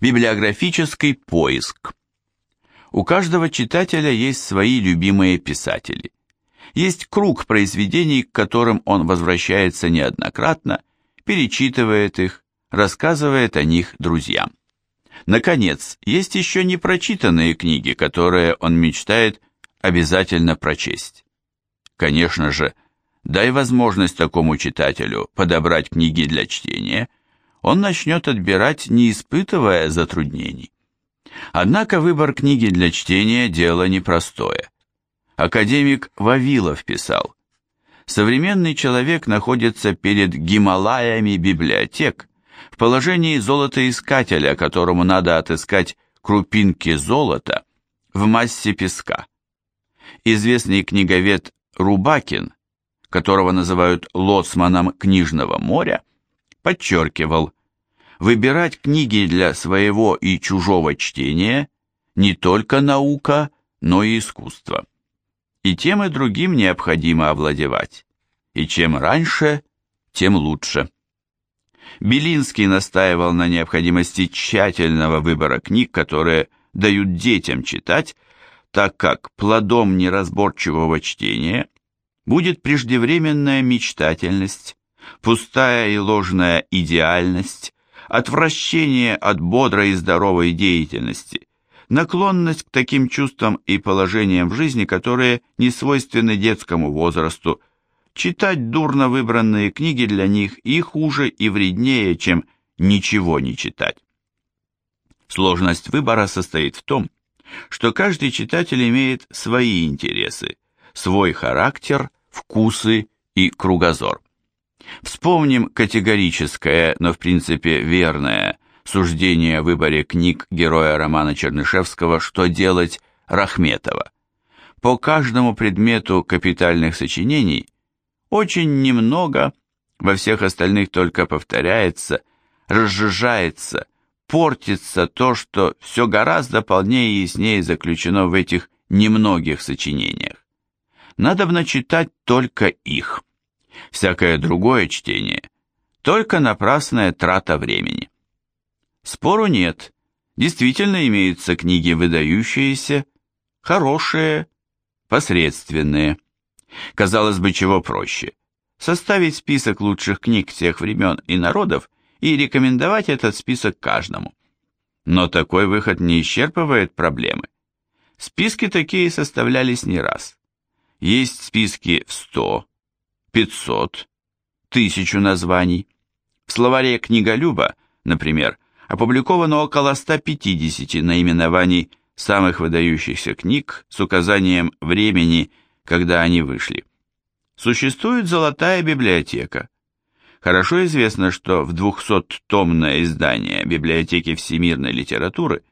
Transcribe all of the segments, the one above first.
Библиографический поиск. У каждого читателя есть свои любимые писатели. Есть круг произведений, к которым он возвращается неоднократно, перечитывает их, рассказывает о них друзьям. Наконец, есть еще непрочитанные книги, которые он мечтает обязательно прочесть. Конечно же, дай возможность такому читателю подобрать книги для чтения, он начнет отбирать, не испытывая затруднений. Однако выбор книги для чтения – дело непростое. Академик Вавилов писал, «Современный человек находится перед Гималаями библиотек, в положении золотоискателя, которому надо отыскать крупинки золота в массе песка. Известный книговед Рубакин, которого называют лоцманом книжного моря, подчеркивал, выбирать книги для своего и чужого чтения не только наука, но и искусство. И тем и другим необходимо овладевать, и чем раньше, тем лучше. Белинский настаивал на необходимости тщательного выбора книг, которые дают детям читать, так как плодом неразборчивого чтения будет преждевременная мечтательность, пустая и ложная идеальность, отвращение от бодрой и здоровой деятельности, наклонность к таким чувствам и положениям в жизни, которые не свойственны детскому возрасту, Читать дурно выбранные книги для них и хуже, и вреднее, чем ничего не читать. Сложность выбора состоит в том, что каждый читатель имеет свои интересы, свой характер, вкусы и кругозор. Вспомним категорическое, но в принципе верное суждение о выборе книг героя романа Чернышевского «Что делать» Рахметова. По каждому предмету капитальных сочинений очень немного, во всех остальных только повторяется, разжижается, портится то, что все гораздо полнее и яснее заключено в этих немногих сочинениях. Надо читать только их. Всякое другое чтение – только напрасная трата времени. Спору нет, действительно имеются книги выдающиеся, хорошие, посредственные. Казалось бы, чего проще? Составить список лучших книг всех времен и народов и рекомендовать этот список каждому. Но такой выход не исчерпывает проблемы. Списки такие составлялись не раз. Есть списки в 100, 500, тысячу названий. В словаре книголюба, например, опубликовано около 150 наименований самых выдающихся книг с указанием времени когда они вышли. Существует золотая библиотека. Хорошо известно, что в 200-томное издание библиотеки всемирной литературы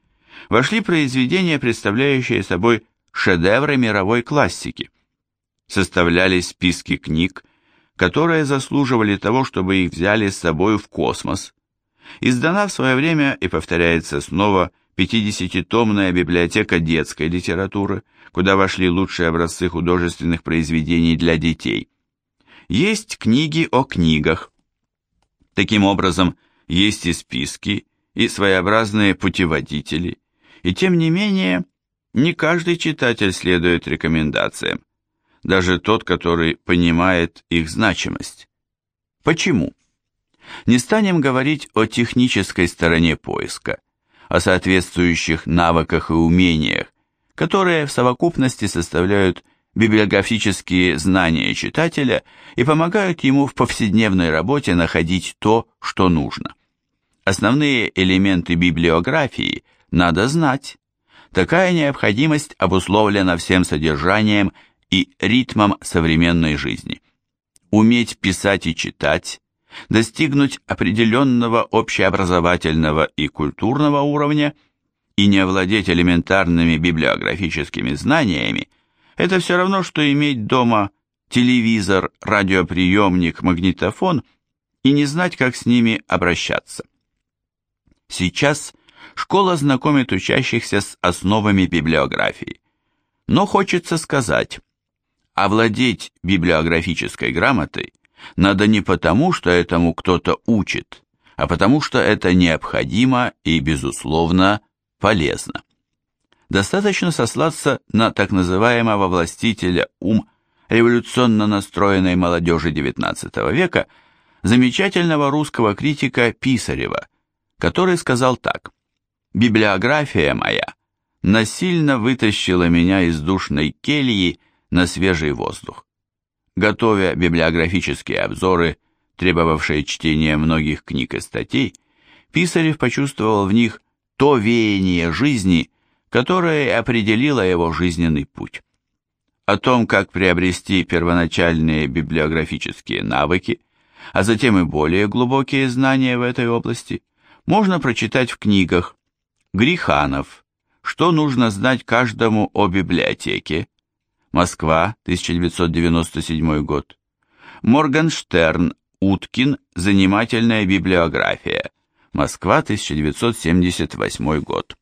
вошли произведения, представляющие собой шедевры мировой классики. Составлялись списки книг, которые заслуживали того, чтобы их взяли с собой в космос. Издана в свое время и повторяется снова 50-томная библиотека детской литературы, куда вошли лучшие образцы художественных произведений для детей. Есть книги о книгах. Таким образом, есть и списки, и своеобразные путеводители, и тем не менее, не каждый читатель следует рекомендациям, даже тот, который понимает их значимость. Почему? Не станем говорить о технической стороне поиска – о соответствующих навыках и умениях, которые в совокупности составляют библиографические знания читателя и помогают ему в повседневной работе находить то, что нужно. Основные элементы библиографии надо знать. Такая необходимость обусловлена всем содержанием и ритмом современной жизни. Уметь писать и читать, достигнуть определенного общеобразовательного и культурного уровня и не овладеть элементарными библиографическими знаниями, это все равно, что иметь дома телевизор, радиоприемник, магнитофон и не знать, как с ними обращаться. Сейчас школа знакомит учащихся с основами библиографии, но хочется сказать, овладеть библиографической грамотой надо не потому, что этому кто-то учит, а потому что это необходимо и, безусловно, полезно. Достаточно сослаться на так называемого властителя ум революционно настроенной молодежи XIX века, замечательного русского критика Писарева, который сказал так «Библиография моя насильно вытащила меня из душной кельи на свежий воздух. Готовя библиографические обзоры, требовавшие чтения многих книг и статей, Писарев почувствовал в них то веяние жизни, которое определило его жизненный путь. О том, как приобрести первоначальные библиографические навыки, а затем и более глубокие знания в этой области, можно прочитать в книгах Гриханов «Что нужно знать каждому о библиотеке», Москва, 1997 год, Моргенштерн, Уткин, «Занимательная библиография», Москва, 1978 год.